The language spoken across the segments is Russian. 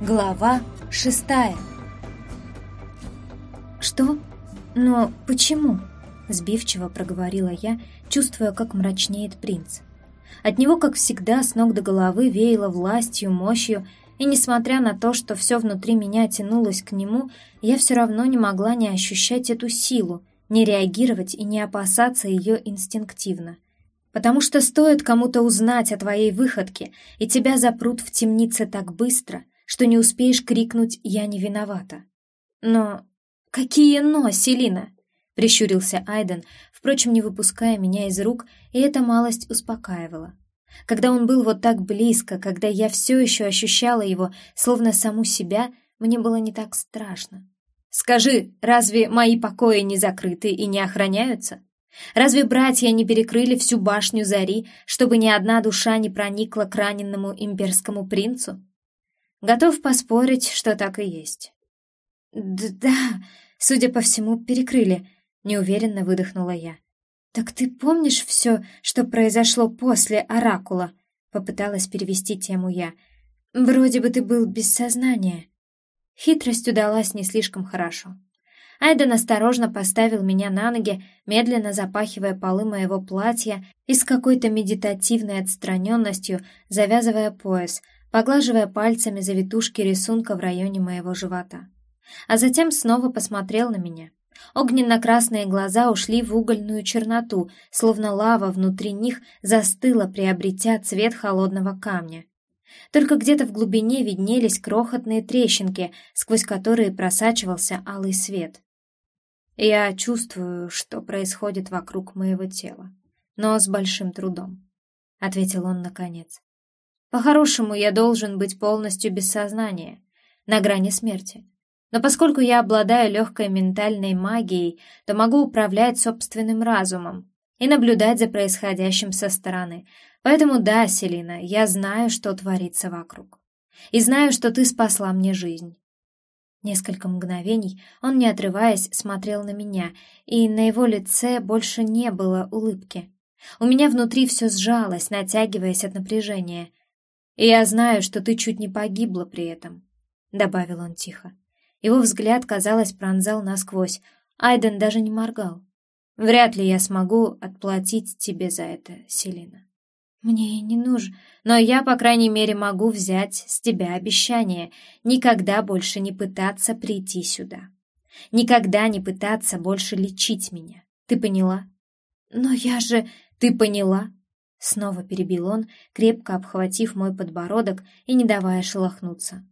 Глава шестая «Что? Но почему?» — сбивчиво проговорила я, чувствуя, как мрачнеет принц. От него, как всегда, с ног до головы веяло властью, мощью, и несмотря на то, что все внутри меня тянулось к нему, я все равно не могла не ощущать эту силу, не реагировать и не опасаться ее инстинктивно. Потому что стоит кому-то узнать о твоей выходке, и тебя запрут в темнице так быстро, что не успеешь крикнуть «я не виновата». Но «Какие «но», Селина?» — прищурился Айден, впрочем, не выпуская меня из рук, и эта малость успокаивала. Когда он был вот так близко, когда я все еще ощущала его, словно саму себя, мне было не так страшно. «Скажи, разве мои покои не закрыты и не охраняются? Разве братья не перекрыли всю башню Зари, чтобы ни одна душа не проникла к раненному имперскому принцу?» Готов поспорить, что так и есть. «Да, судя по всему, перекрыли», — неуверенно выдохнула я. «Так ты помнишь все, что произошло после Оракула?» — попыталась перевести тему я. «Вроде бы ты был без сознания». Хитрость удалась не слишком хорошо. Айден осторожно поставил меня на ноги, медленно запахивая полы моего платья и с какой-то медитативной отстраненностью завязывая пояс, поглаживая пальцами завитушки рисунка в районе моего живота а затем снова посмотрел на меня. Огненно-красные глаза ушли в угольную черноту, словно лава внутри них застыла, приобретя цвет холодного камня. Только где-то в глубине виднелись крохотные трещинки, сквозь которые просачивался алый свет. Я чувствую, что происходит вокруг моего тела, но с большим трудом, — ответил он наконец. По-хорошему, я должен быть полностью без сознания, на грани смерти. Но поскольку я обладаю легкой ментальной магией, то могу управлять собственным разумом и наблюдать за происходящим со стороны. Поэтому да, Селина, я знаю, что творится вокруг. И знаю, что ты спасла мне жизнь. Несколько мгновений он, не отрываясь, смотрел на меня, и на его лице больше не было улыбки. У меня внутри все сжалось, натягиваясь от напряжения. «И я знаю, что ты чуть не погибла при этом», — добавил он тихо. Его взгляд, казалось, пронзал насквозь. Айден даже не моргал. «Вряд ли я смогу отплатить тебе за это, Селина. Мне не нужно, но я, по крайней мере, могу взять с тебя обещание никогда больше не пытаться прийти сюда. Никогда не пытаться больше лечить меня. Ты поняла? Но я же... Ты поняла?» Снова перебил он, крепко обхватив мой подбородок и не давая шелохнуться.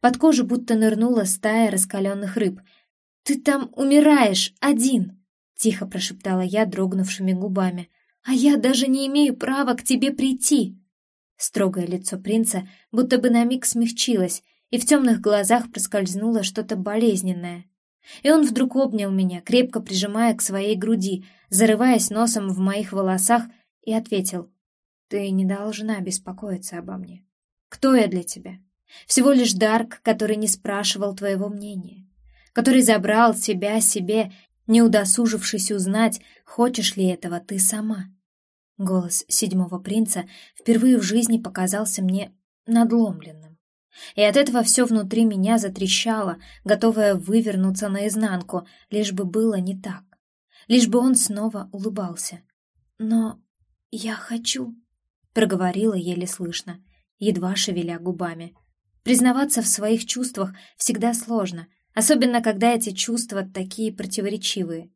Под кожу будто нырнула стая раскаленных рыб. «Ты там умираешь, один!» — тихо прошептала я дрогнувшими губами. «А я даже не имею права к тебе прийти!» Строгое лицо принца будто бы на миг смягчилось, и в темных глазах проскользнуло что-то болезненное. И он вдруг обнял меня, крепко прижимая к своей груди, зарываясь носом в моих волосах, и ответил, «Ты не должна беспокоиться обо мне. Кто я для тебя? Всего лишь Дарк, который не спрашивал твоего мнения, который забрал себя себе, не удосужившись узнать, хочешь ли этого ты сама. Голос седьмого принца впервые в жизни показался мне надломленным. И от этого все внутри меня затрещало, готовое вывернуться наизнанку, лишь бы было не так. Лишь бы он снова улыбался. «Но я хочу», — проговорила еле слышно, едва шевеля губами. Признаваться в своих чувствах всегда сложно, особенно когда эти чувства такие противоречивые.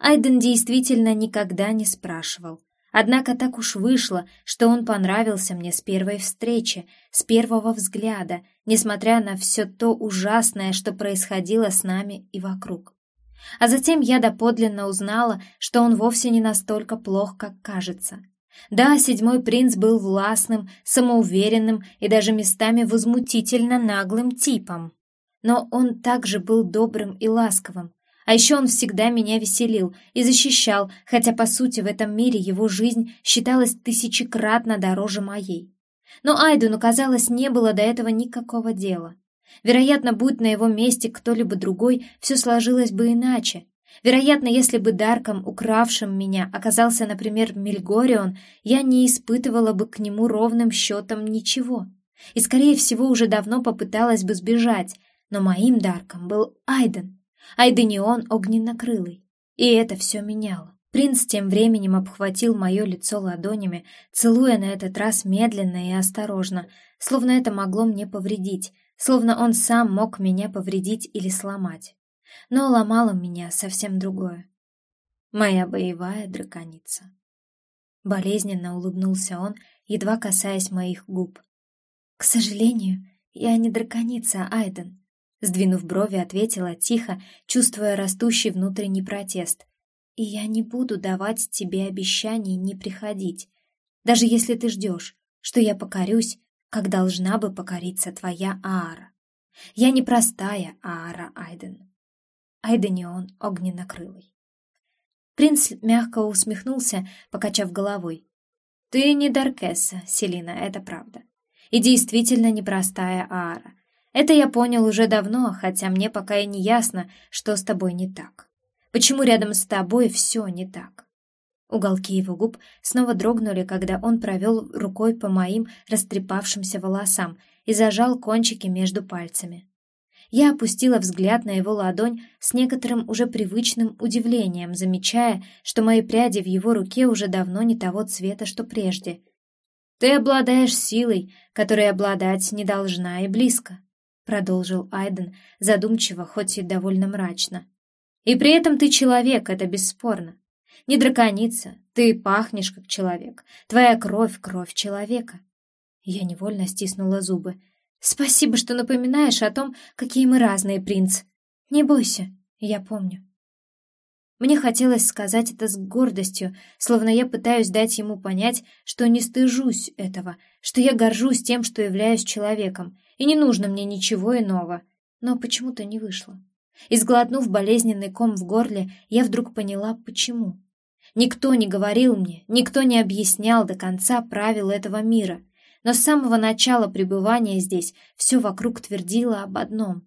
Айден действительно никогда не спрашивал. Однако так уж вышло, что он понравился мне с первой встречи, с первого взгляда, несмотря на все то ужасное, что происходило с нами и вокруг. А затем я доподлинно узнала, что он вовсе не настолько плох, как кажется. Да, седьмой принц был властным, самоуверенным и даже местами возмутительно наглым типом. Но он также был добрым и ласковым. А еще он всегда меня веселил и защищал, хотя, по сути, в этом мире его жизнь считалась тысячекратно дороже моей. Но Айдену, казалось, не было до этого никакого дела. Вероятно, будь на его месте кто-либо другой, все сложилось бы иначе, Вероятно, если бы Дарком, укравшим меня, оказался, например, Мельгорион, я не испытывала бы к нему ровным счетом ничего. И, скорее всего, уже давно попыталась бы сбежать, но моим Дарком был Айден. Айденион огненно-крылый. И это все меняло. Принц тем временем обхватил мое лицо ладонями, целуя на этот раз медленно и осторожно, словно это могло мне повредить, словно он сам мог меня повредить или сломать. Но ломало меня совсем другое. Моя боевая драконица. Болезненно улыбнулся он, едва касаясь моих губ. «К сожалению, я не драконица, Айден», сдвинув брови, ответила тихо, чувствуя растущий внутренний протест. «И я не буду давать тебе обещаний не приходить, даже если ты ждешь, что я покорюсь, как должна бы покориться твоя Аара. Я не простая Аара Айден. Айденион огненно-крылый». Принц мягко усмехнулся, покачав головой. «Ты не Даркесса, Селина, это правда. И действительно непростая Аара. Это я понял уже давно, хотя мне пока и не ясно, что с тобой не так. Почему рядом с тобой все не так?» Уголки его губ снова дрогнули, когда он провел рукой по моим растрепавшимся волосам и зажал кончики между пальцами. Я опустила взгляд на его ладонь с некоторым уже привычным удивлением, замечая, что мои пряди в его руке уже давно не того цвета, что прежде. «Ты обладаешь силой, которой обладать не должна и близко», продолжил Айден, задумчиво, хоть и довольно мрачно. «И при этом ты человек, это бесспорно. Не драконица, ты пахнешь как человек, твоя кровь — кровь человека». Я невольно стиснула зубы. Спасибо, что напоминаешь о том, какие мы разные, принц. Не бойся, я помню. Мне хотелось сказать это с гордостью, словно я пытаюсь дать ему понять, что не стыжусь этого, что я горжусь тем, что являюсь человеком, и не нужно мне ничего иного. Но почему-то не вышло. Изглотнув болезненный ком в горле, я вдруг поняла, почему. Никто не говорил мне, никто не объяснял до конца правил этого мира — но с самого начала пребывания здесь все вокруг твердило об одном.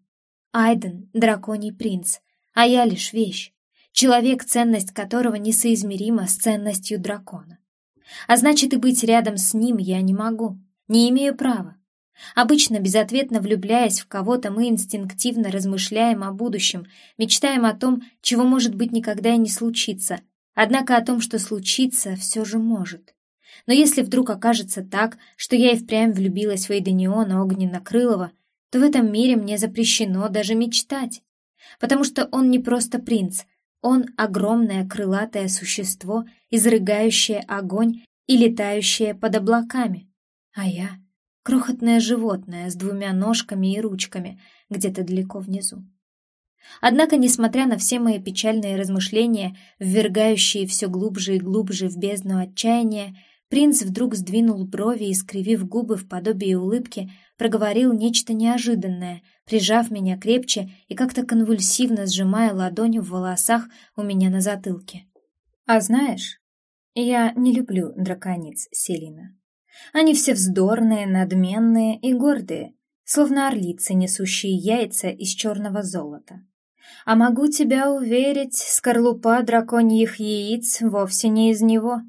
Айден — драконий принц, а я лишь вещь, человек, ценность которого несоизмерима с ценностью дракона. А значит, и быть рядом с ним я не могу, не имею права. Обычно, безответно влюбляясь в кого-то, мы инстинктивно размышляем о будущем, мечтаем о том, чего, может быть, никогда и не случится, однако о том, что случится, все же может. Но если вдруг окажется так, что я и впрямь влюбилась в Эйдениона Огненно-Крылова, то в этом мире мне запрещено даже мечтать. Потому что он не просто принц, он огромное крылатое существо, изрыгающее огонь и летающее под облаками. А я — крохотное животное с двумя ножками и ручками где-то далеко внизу. Однако, несмотря на все мои печальные размышления, ввергающие все глубже и глубже в бездну отчаяния, Принц вдруг сдвинул брови и, скривив губы в подобии улыбки, проговорил нечто неожиданное, прижав меня крепче и как-то конвульсивно сжимая ладонью в волосах у меня на затылке. «А знаешь, я не люблю дракониц, Селина. Они все вздорные, надменные и гордые, словно орлицы, несущие яйца из черного золота. А могу тебя уверить, скорлупа драконьих яиц вовсе не из него».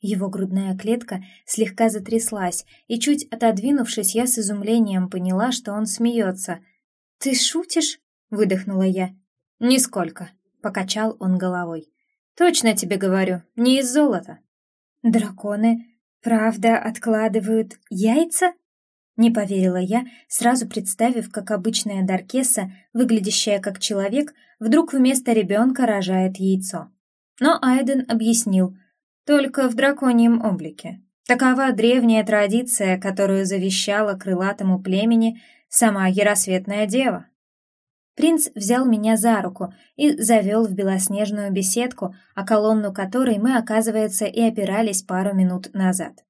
Его грудная клетка слегка затряслась, и чуть отодвинувшись, я с изумлением поняла, что он смеется. «Ты шутишь?» — выдохнула я. «Нисколько», — покачал он головой. «Точно тебе говорю, не из золота». «Драконы, правда, откладывают яйца?» Не поверила я, сразу представив, как обычная Даркеса, выглядящая как человек, вдруг вместо ребенка рожает яйцо. Но Айден объяснил — только в драконьем облике. Такова древняя традиция, которую завещала крылатому племени сама Яросветная Дева. Принц взял меня за руку и завел в белоснежную беседку, о колонну которой мы, оказывается, и опирались пару минут назад.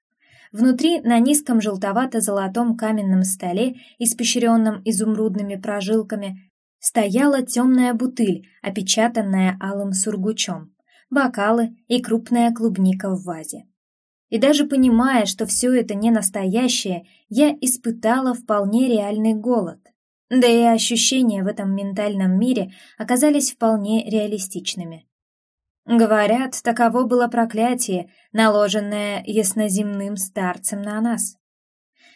Внутри, на низком желтовато-золотом каменном столе, испещренном изумрудными прожилками, стояла темная бутыль, опечатанная алым сургучом бокалы и крупная клубника в вазе. И даже понимая, что все это не настоящее, я испытала вполне реальный голод. Да и ощущения в этом ментальном мире оказались вполне реалистичными. Говорят, таково было проклятие, наложенное ясноземным старцем на нас.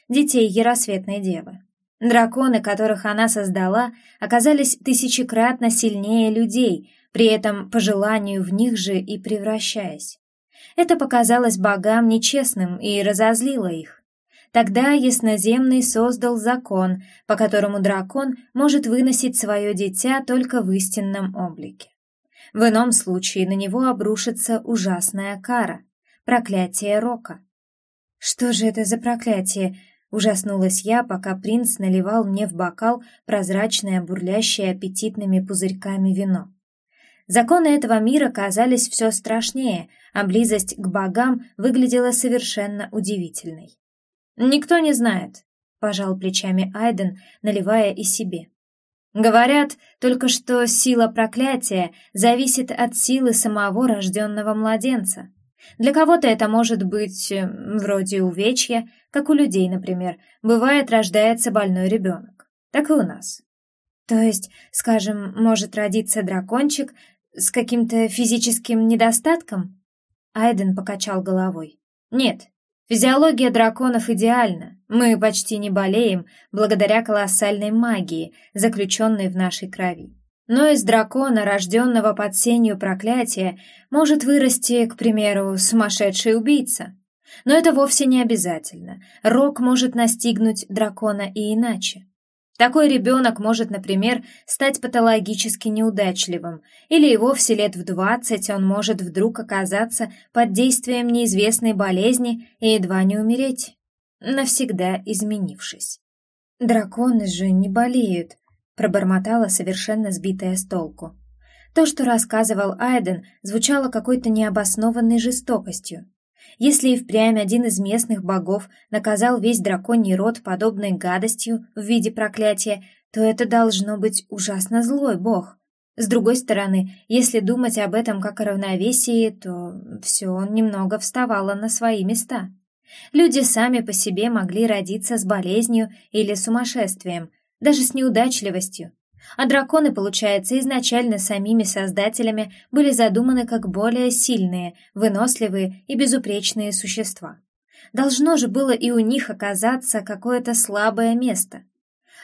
детей Яросветной Девы. Драконы, которых она создала, оказались тысячекратно сильнее людей, при этом по желанию в них же и превращаясь. Это показалось богам нечестным и разозлило их. Тогда Ясноземный создал закон, по которому дракон может выносить свое дитя только в истинном облике. В ином случае на него обрушится ужасная кара — проклятие Рока. «Что же это за проклятие?» — ужаснулась я, пока принц наливал мне в бокал прозрачное, бурлящее аппетитными пузырьками вино. Законы этого мира казались все страшнее, а близость к богам выглядела совершенно удивительной. «Никто не знает», — пожал плечами Айден, наливая и себе. «Говорят только, что сила проклятия зависит от силы самого рожденного младенца. Для кого-то это может быть э, вроде увечья, как у людей, например. Бывает, рождается больной ребенок. Так и у нас. То есть, скажем, может родиться дракончик с каким-то физическим недостатком?» Айден покачал головой. «Нет, Физиология драконов идеальна. Мы почти не болеем благодаря колоссальной магии, заключенной в нашей крови. Но из дракона, рожденного под сенью проклятия, может вырасти, к примеру, сумасшедший убийца. Но это вовсе не обязательно. Рок может настигнуть дракона и иначе. Такой ребенок может, например, стать патологически неудачливым, или и вовсе лет в двадцать он может вдруг оказаться под действием неизвестной болезни и едва не умереть, навсегда изменившись. «Драконы же не болеют», — пробормотала совершенно сбитая с толку. То, что рассказывал Айден, звучало какой-то необоснованной жестокостью. Если и впрямь один из местных богов наказал весь драконий род подобной гадостью в виде проклятия, то это должно быть ужасно злой бог. С другой стороны, если думать об этом как о равновесии, то все немного вставало на свои места. Люди сами по себе могли родиться с болезнью или сумасшествием, даже с неудачливостью, а драконы, получается, изначально самими создателями были задуманы как более сильные, выносливые и безупречные существа. Должно же было и у них оказаться какое-то слабое место.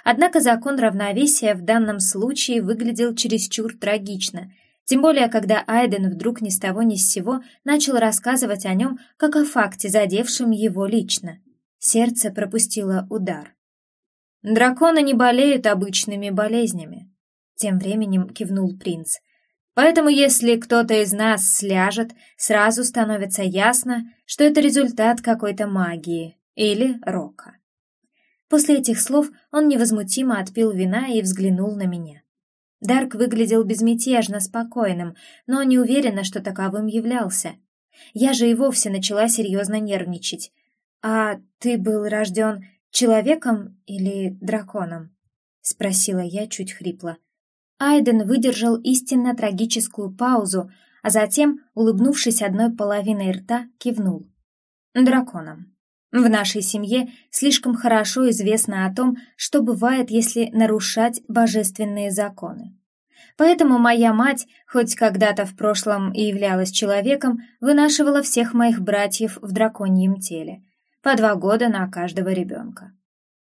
Однако закон равновесия в данном случае выглядел чересчур трагично, тем более когда Айден вдруг ни с того ни с сего начал рассказывать о нем как о факте, задевшем его лично. Сердце пропустило удар. Драконы не болеют обычными болезнями. Тем временем кивнул принц. Поэтому если кто-то из нас сляжет, сразу становится ясно, что это результат какой-то магии или рока. После этих слов он невозмутимо отпил вина и взглянул на меня. Дарк выглядел безмятежно спокойным, но не уверена, что таковым являлся. Я же и вовсе начала серьезно нервничать. «А ты был рожден человеком или драконом?» — спросила я чуть хрипло. Айден выдержал истинно трагическую паузу, а затем, улыбнувшись одной половиной рта, кивнул. «Драконом. В нашей семье слишком хорошо известно о том, что бывает, если нарушать божественные законы. Поэтому моя мать, хоть когда-то в прошлом и являлась человеком, вынашивала всех моих братьев в драконьем теле — по два года на каждого ребенка.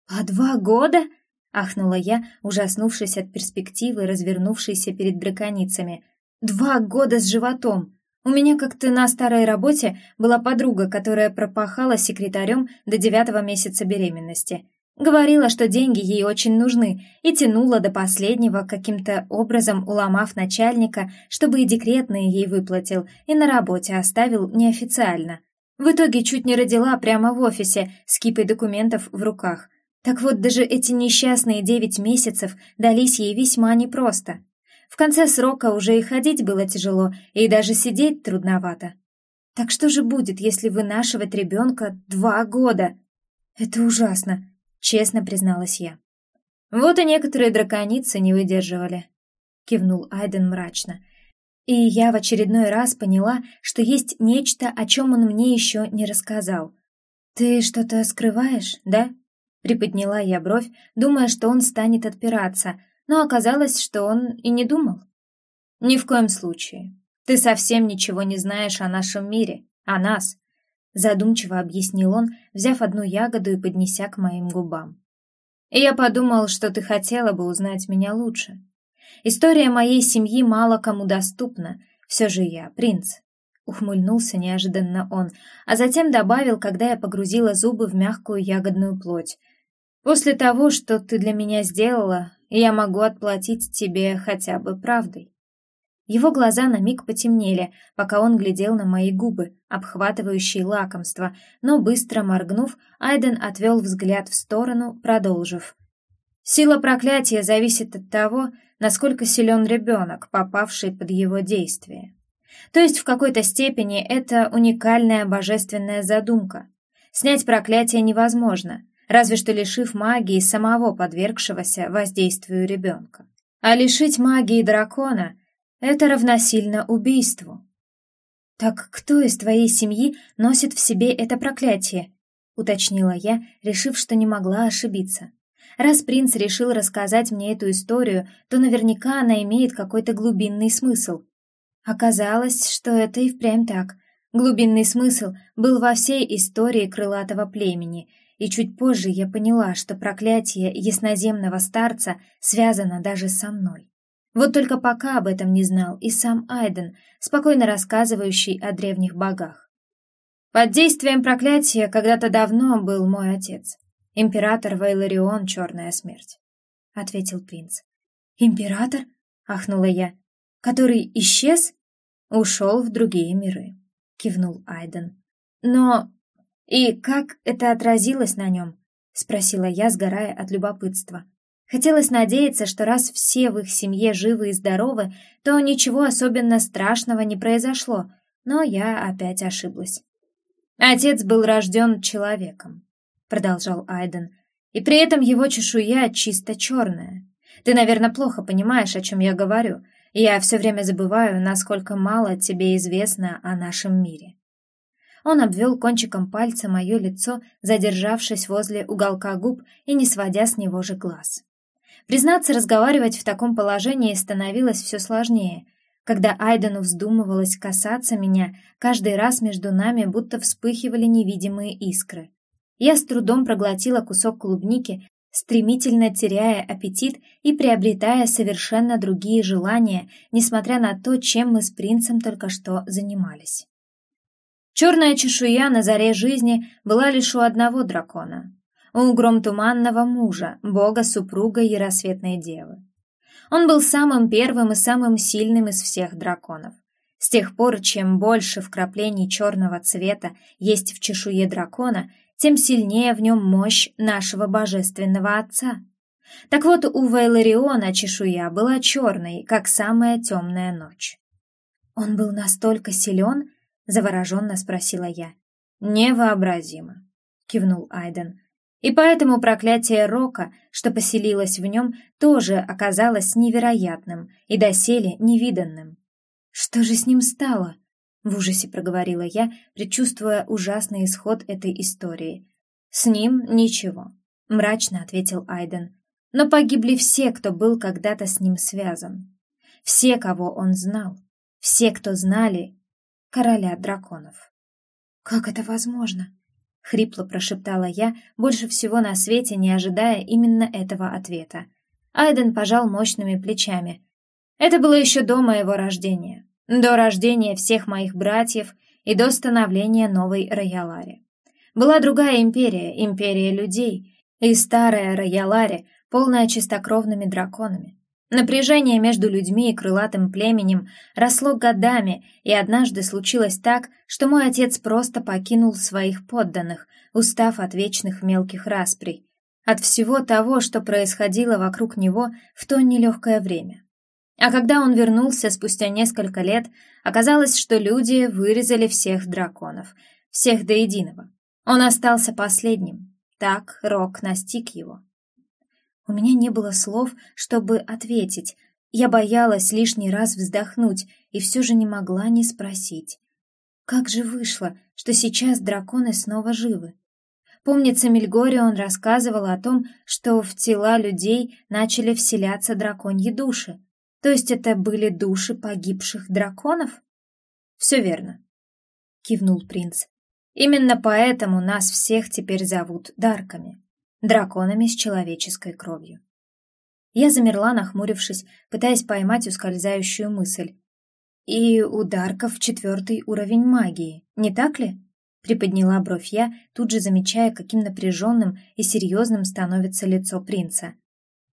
«По два года?» — ахнула я, ужаснувшись от перспективы, развернувшейся перед драконицами. «Два года с животом! У меня как-то на старой работе была подруга, которая пропахала секретарем до девятого месяца беременности. Говорила, что деньги ей очень нужны, и тянула до последнего, каким-то образом уломав начальника, чтобы и декретные ей выплатил, и на работе оставил неофициально. В итоге чуть не родила прямо в офисе с кипой документов в руках. Так вот, даже эти несчастные девять месяцев дались ей весьма непросто. В конце срока уже и ходить было тяжело, и даже сидеть трудновато. Так что же будет, если вынашивать ребенка два года? Это ужасно, честно призналась я. Вот и некоторые драконицы не выдерживали, кивнул Айден мрачно. И я в очередной раз поняла, что есть нечто, о чем он мне еще не рассказал. «Ты что-то скрываешь, да?» Приподняла я бровь, думая, что он станет отпираться, но оказалось, что он и не думал. «Ни в коем случае. Ты совсем ничего не знаешь о нашем мире, о нас. задумчиво объяснил он, взяв одну ягоду и поднеся к моим губам. И я подумал, что ты хотела бы узнать меня лучше. История моей семьи мало кому доступна, все же я принц. Ухмыльнулся неожиданно он, а затем добавил, когда я погрузила зубы в мягкую ягодную плоть. После того, что ты для меня сделала, я могу отплатить тебе хотя бы правдой. Его глаза на миг потемнели, пока он глядел на мои губы, обхватывающие лакомство, но быстро моргнув, Айден отвел взгляд в сторону, продолжив. «Сила проклятия зависит от того, насколько силен ребенок, попавший под его действие. То есть в какой-то степени это уникальная божественная задумка. Снять проклятие невозможно, разве что лишив магии самого подвергшегося воздействию ребенка. А лишить магии дракона — это равносильно убийству. Так кто из твоей семьи носит в себе это проклятие? уточнила я, решив, что не могла ошибиться. Раз принц решил рассказать мне эту историю, то наверняка она имеет какой-то глубинный смысл. Оказалось, что это и впрямь так. Глубинный смысл был во всей истории крылатого племени, и чуть позже я поняла, что проклятие ясноземного старца связано даже со мной. Вот только пока об этом не знал и сам Айден, спокойно рассказывающий о древних богах. Под действием проклятия когда-то давно был мой отец, император Вейларион Черная Смерть, — ответил принц. «Император?» — ахнула я. «Который исчез?» «Ушел в другие миры», — кивнул Айден. «Но... и как это отразилось на нем?» — спросила я, сгорая от любопытства. Хотелось надеяться, что раз все в их семье живы и здоровы, то ничего особенно страшного не произошло, но я опять ошиблась. «Отец был рожден человеком», — продолжал Айден, «и при этом его чешуя чисто черная. Ты, наверное, плохо понимаешь, о чем я говорю. Я все время забываю, насколько мало тебе известно о нашем мире». Он обвел кончиком пальца мое лицо, задержавшись возле уголка губ и не сводя с него же глаз. Признаться, разговаривать в таком положении становилось все сложнее. Когда Айдену вздумывалось касаться меня, каждый раз между нами будто вспыхивали невидимые искры. Я с трудом проглотила кусок клубники, стремительно теряя аппетит и приобретая совершенно другие желания, несмотря на то, чем мы с принцем только что занимались. Черная чешуя на заре жизни была лишь у одного дракона, у громтуманного мужа, бога-супруга Яросветной Девы. Он был самым первым и самым сильным из всех драконов. С тех пор, чем больше вкраплений черного цвета есть в чешуе дракона, тем сильнее в нем мощь нашего божественного отца. Так вот, у Вейлариона чешуя была черной, как самая темная ночь. «Он был настолько силен?» — завороженно спросила я. «Невообразимо», — кивнул Айден. И поэтому проклятие Рока, что поселилось в нем, тоже оказалось невероятным и доселе невиданным. «Что же с ним стало?» — в ужасе проговорила я, предчувствуя ужасный исход этой истории. «С ним ничего», — мрачно ответил Айден. «Но погибли все, кто был когда-то с ним связан. Все, кого он знал. Все, кто знали короля драконов». «Как это возможно?» — хрипло прошептала я, больше всего на свете не ожидая именно этого ответа. Айден пожал мощными плечами. Это было еще до моего рождения, до рождения всех моих братьев и до становления новой Роялари. Была другая империя, империя людей, и старая Роялари, полная чистокровными драконами. Напряжение между людьми и крылатым племенем росло годами, и однажды случилось так, что мой отец просто покинул своих подданных, устав от вечных мелких расприй, от всего того, что происходило вокруг него в то нелегкое время. А когда он вернулся спустя несколько лет, оказалось, что люди вырезали всех драконов, всех до единого. Он остался последним. Так Рок настиг его. У меня не было слов, чтобы ответить. Я боялась лишний раз вздохнуть и все же не могла не спросить. Как же вышло, что сейчас драконы снова живы? Помнится, Мельгорион рассказывал о том, что в тела людей начали вселяться драконьи души. То есть это были души погибших драконов? Все верно, кивнул принц. Именно поэтому нас всех теперь зовут Дарками, драконами с человеческой кровью. Я замерла, нахмурившись, пытаясь поймать ускользающую мысль. И у Дарков четвертый уровень магии, не так ли? Приподняла бровь я, тут же замечая, каким напряженным и серьезным становится лицо принца.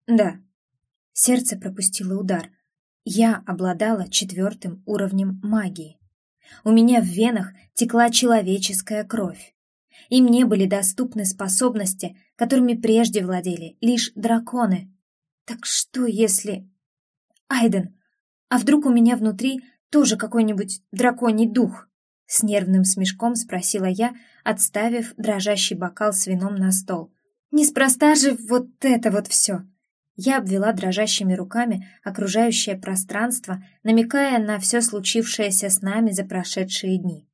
Да. Сердце пропустило удар. Я обладала четвертым уровнем магии. У меня в венах текла человеческая кровь. И мне были доступны способности, которыми прежде владели лишь драконы. Так что если... Айден, а вдруг у меня внутри тоже какой-нибудь драконий дух? С нервным смешком спросила я, отставив дрожащий бокал с вином на стол. Неспроста же вот это вот все. Я обвела дрожащими руками окружающее пространство, намекая на все случившееся с нами за прошедшие дни.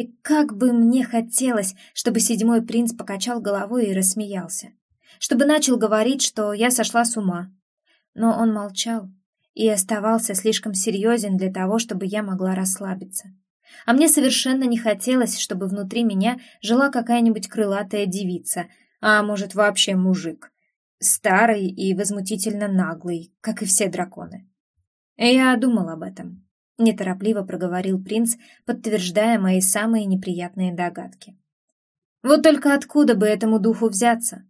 И как бы мне хотелось, чтобы седьмой принц покачал головой и рассмеялся, чтобы начал говорить, что я сошла с ума. Но он молчал и оставался слишком серьезен для того, чтобы я могла расслабиться. А мне совершенно не хотелось, чтобы внутри меня жила какая-нибудь крылатая девица, а может вообще мужик, старый и возмутительно наглый, как и все драконы. Я думал об этом. Неторопливо проговорил принц, подтверждая мои самые неприятные догадки. Вот только откуда бы этому духу взяться?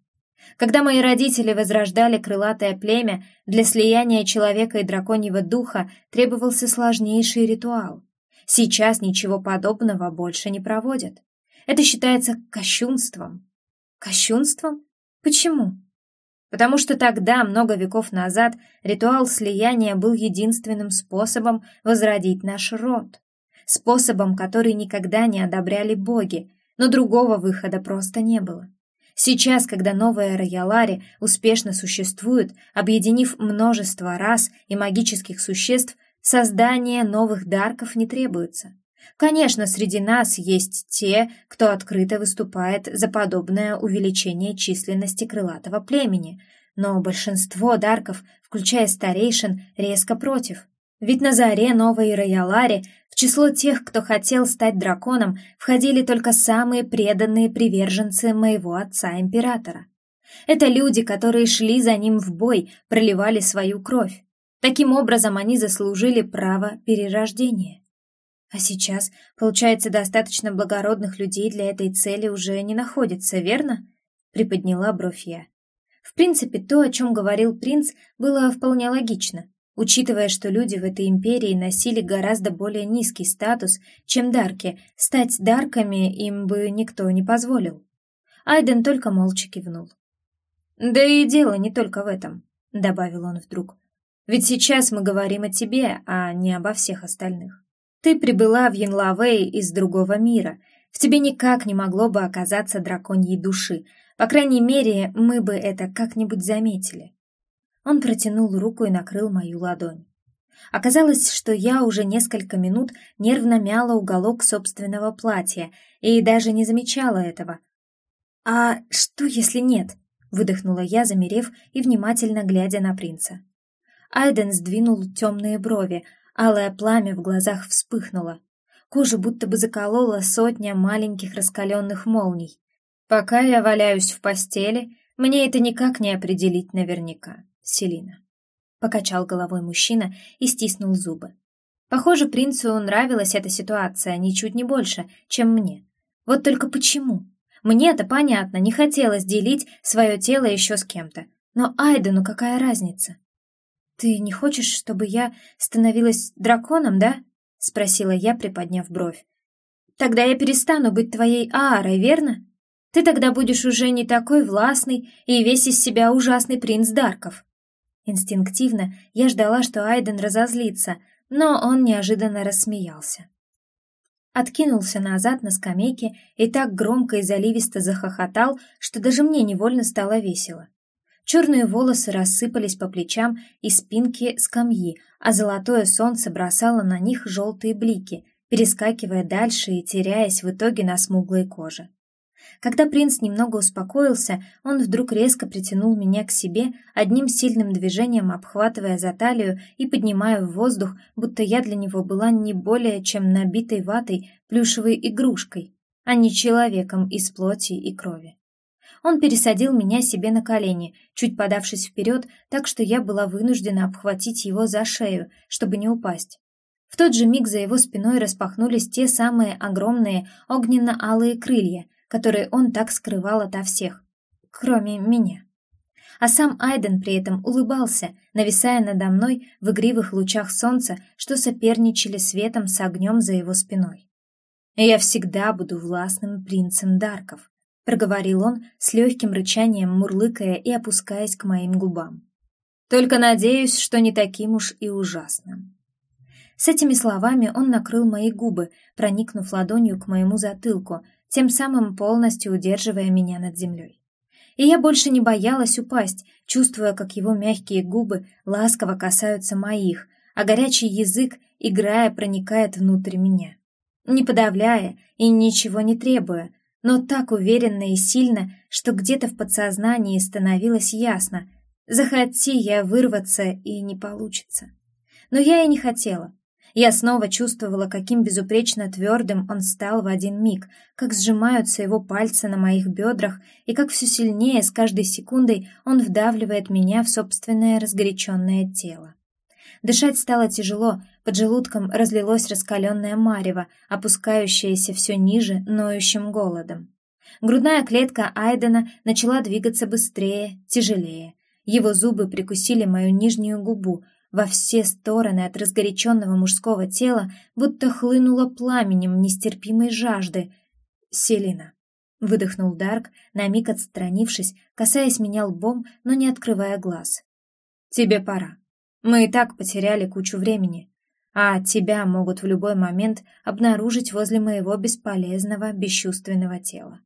Когда мои родители возрождали крылатое племя, для слияния человека и драконьего духа требовался сложнейший ритуал. Сейчас ничего подобного больше не проводят. Это считается кощунством. Кощунством? Почему? Потому что тогда, много веков назад, ритуал слияния был единственным способом возродить наш род. Способом, который никогда не одобряли боги, но другого выхода просто не было. Сейчас, когда новая Роялари успешно существует, объединив множество рас и магических существ, Создание новых дарков не требуется. Конечно, среди нас есть те, кто открыто выступает за подобное увеличение численности крылатого племени, но большинство дарков, включая старейшин, резко против. Ведь на заре новой Роялари в число тех, кто хотел стать драконом, входили только самые преданные приверженцы моего отца-императора. Это люди, которые шли за ним в бой, проливали свою кровь. Таким образом, они заслужили право перерождения. А сейчас, получается, достаточно благородных людей для этой цели уже не находится, верно? Приподняла бровь я. В принципе, то, о чем говорил принц, было вполне логично, учитывая, что люди в этой империи носили гораздо более низкий статус, чем дарки, стать дарками им бы никто не позволил. Айден только молча кивнул. «Да и дело не только в этом», — добавил он вдруг. Ведь сейчас мы говорим о тебе, а не обо всех остальных. Ты прибыла в Янлавей из другого мира. В тебе никак не могло бы оказаться драконьей души. По крайней мере, мы бы это как-нибудь заметили. Он протянул руку и накрыл мою ладонь. Оказалось, что я уже несколько минут нервно мяла уголок собственного платья и даже не замечала этого. «А что, если нет?» — выдохнула я, замерев и внимательно глядя на принца. Айден сдвинул темные брови, алое пламя в глазах вспыхнуло. Кожу будто бы заколола сотня маленьких раскаленных молний. Пока я валяюсь в постели, мне это никак не определить наверняка, Селина. Покачал головой мужчина и стиснул зубы. Похоже, принцу нравилась эта ситуация ничуть не больше, чем мне. Вот только почему? Мне-то понятно, не хотелось делить свое тело еще с кем-то. Но Айдену какая разница? «Ты не хочешь, чтобы я становилась драконом, да?» — спросила я, приподняв бровь. «Тогда я перестану быть твоей Аарой, верно? Ты тогда будешь уже не такой властный и весь из себя ужасный принц Дарков». Инстинктивно я ждала, что Айден разозлится, но он неожиданно рассмеялся. Откинулся назад на скамейке и так громко и заливисто захохотал, что даже мне невольно стало весело. Черные волосы рассыпались по плечам и спинке скамьи, а золотое солнце бросало на них желтые блики, перескакивая дальше и теряясь в итоге на смуглой коже. Когда принц немного успокоился, он вдруг резко притянул меня к себе, одним сильным движением обхватывая за талию и поднимая в воздух, будто я для него была не более чем набитой ватой плюшевой игрушкой. а не человеком из плоти и крови. Он пересадил меня себе на колени, чуть подавшись вперед, так что я была вынуждена обхватить его за шею, чтобы не упасть. В тот же миг за его спиной распахнулись те самые огромные огненно-алые крылья, которые он так скрывал ото всех, кроме меня. А сам Айден при этом улыбался, нависая надо мной в игривых лучах солнца, что соперничали светом с огнем за его спиной. «Я всегда буду властным принцем Дарков», — проговорил он с легким рычанием, мурлыкая и опускаясь к моим губам. «Только надеюсь, что не таким уж и ужасным». С этими словами он накрыл мои губы, проникнув ладонью к моему затылку, тем самым полностью удерживая меня над землей. И я больше не боялась упасть, чувствуя, как его мягкие губы ласково касаются моих, а горячий язык, играя, проникает внутрь меня. Не подавляя и ничего не требуя, но так уверенно и сильно, что где-то в подсознании становилось ясно, захоти я вырваться и не получится. Но я и не хотела. Я снова чувствовала, каким безупречно твердым он стал в один миг, как сжимаются его пальцы на моих бедрах и как все сильнее с каждой секундой он вдавливает меня в собственное разгоряченное тело. Дышать стало тяжело, под желудком разлилось раскаленное марево, опускающееся все ниже ноющим голодом. Грудная клетка Айдена начала двигаться быстрее, тяжелее. Его зубы прикусили мою нижнюю губу, во все стороны от разгоряченного мужского тела будто хлынуло пламенем нестерпимой жажды. «Селина», — выдохнул Дарк, на миг отстранившись, касаясь меня лбом, но не открывая глаз. «Тебе пора. Мы и так потеряли кучу времени, а тебя могут в любой момент обнаружить возле моего бесполезного, бесчувственного тела».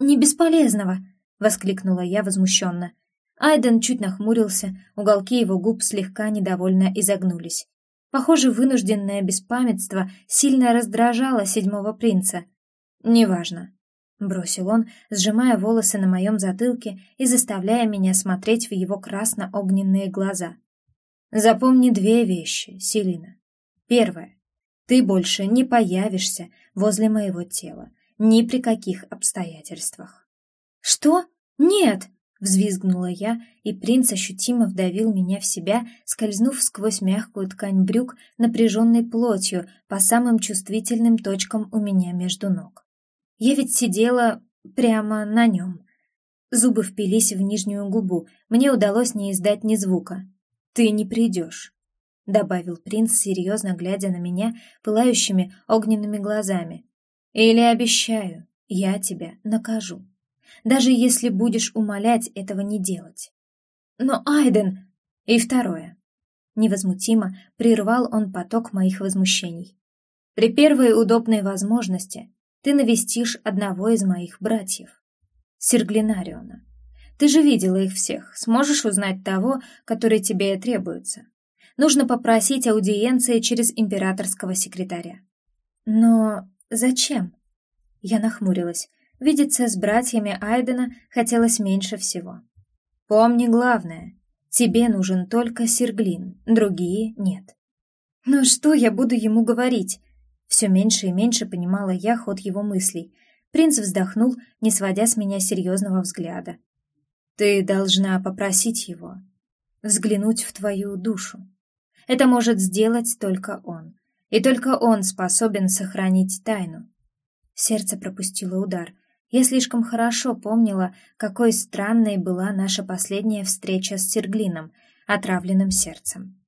«Не бесполезного!» — воскликнула я возмущенно. Айден чуть нахмурился, уголки его губ слегка недовольно изогнулись. Похоже, вынужденное беспамятство сильно раздражало седьмого принца. «Неважно», — бросил он, сжимая волосы на моем затылке и заставляя меня смотреть в его красно-огненные глаза. «Запомни две вещи, Селина. Первое. Ты больше не появишься возле моего тела, ни при каких обстоятельствах». «Что? Нет!» Взвизгнула я, и принц ощутимо вдавил меня в себя, скользнув сквозь мягкую ткань брюк напряженной плотью по самым чувствительным точкам у меня между ног. Я ведь сидела прямо на нем. Зубы впились в нижнюю губу, мне удалось не издать ни звука. «Ты не придешь», — добавил принц, серьезно глядя на меня пылающими огненными глазами. «Или обещаю, я тебя накажу» даже если будешь умолять этого не делать. Но Айден... И второе. Невозмутимо прервал он поток моих возмущений. При первой удобной возможности ты навестишь одного из моих братьев, Серглинариона. Ты же видела их всех, сможешь узнать того, который тебе требуется. Нужно попросить аудиенции через императорского секретаря. Но зачем? Я нахмурилась. Видеться с братьями Айдена хотелось меньше всего. Помни главное, тебе нужен только Серглин, другие нет. Но что я буду ему говорить? Все меньше и меньше понимала я ход его мыслей. Принц вздохнул, не сводя с меня серьезного взгляда. Ты должна попросить его взглянуть в твою душу. Это может сделать только он. И только он способен сохранить тайну. Сердце пропустило удар — я слишком хорошо помнила, какой странной была наша последняя встреча с Серглином, отравленным сердцем.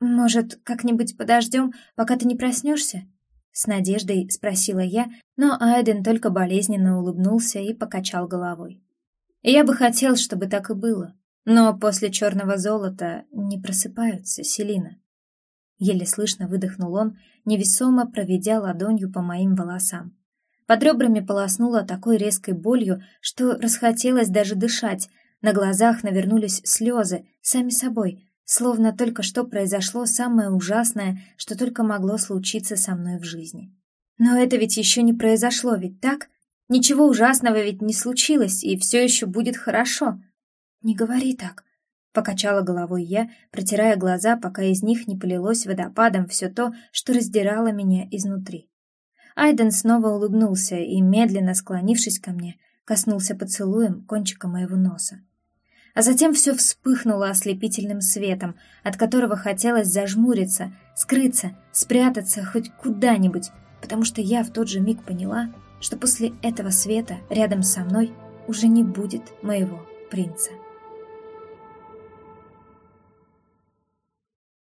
«Может, как-нибудь подождем, пока ты не проснешься?» С надеждой спросила я, но Айден только болезненно улыбнулся и покачал головой. «Я бы хотел, чтобы так и было, но после черного золота не просыпаются, Селина». Еле слышно выдохнул он, невесомо проведя ладонью по моим волосам. Под ребрами полоснуло такой резкой болью, что расхотелось даже дышать. На глазах навернулись слезы, сами собой, словно только что произошло самое ужасное, что только могло случиться со мной в жизни. Но это ведь еще не произошло, ведь так? Ничего ужасного ведь не случилось, и все еще будет хорошо. Не говори так, — покачала головой я, протирая глаза, пока из них не полилось водопадом все то, что раздирало меня изнутри. Айден снова улыбнулся и, медленно склонившись ко мне, коснулся поцелуем кончика моего носа. А затем все вспыхнуло ослепительным светом, от которого хотелось зажмуриться, скрыться, спрятаться хоть куда-нибудь, потому что я в тот же миг поняла, что после этого света рядом со мной уже не будет моего принца.